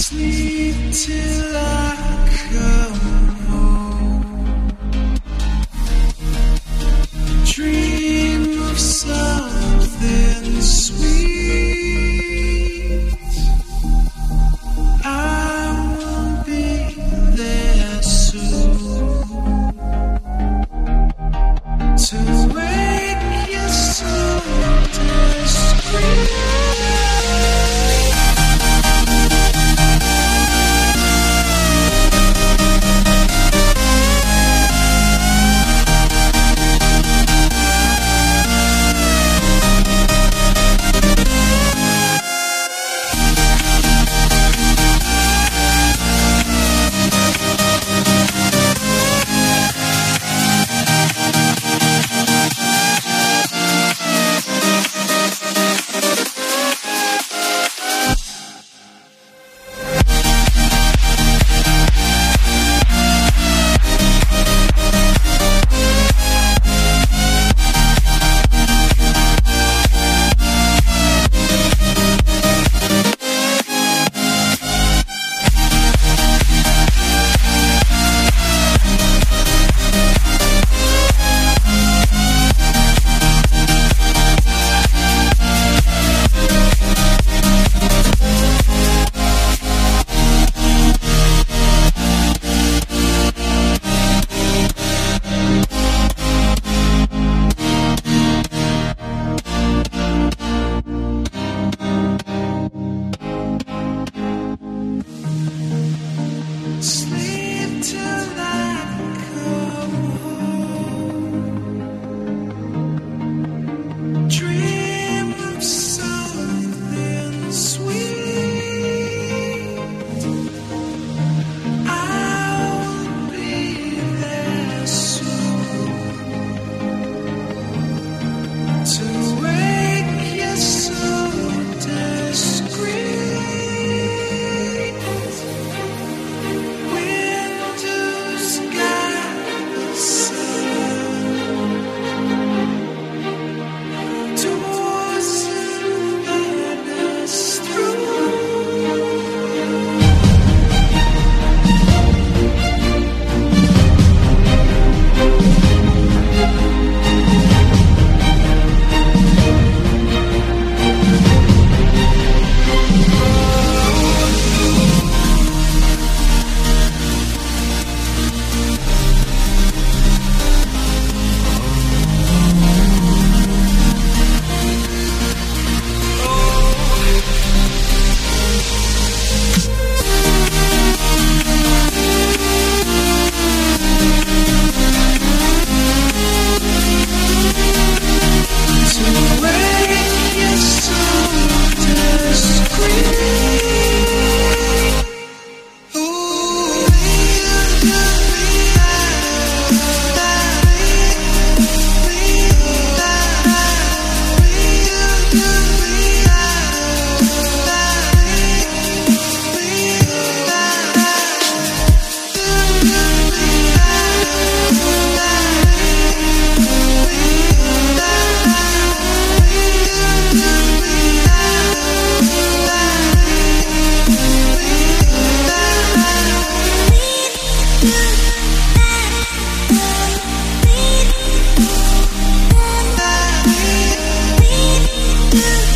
sleep till I come home. Dream of something sweet. I will be there soon to make you. Yeah.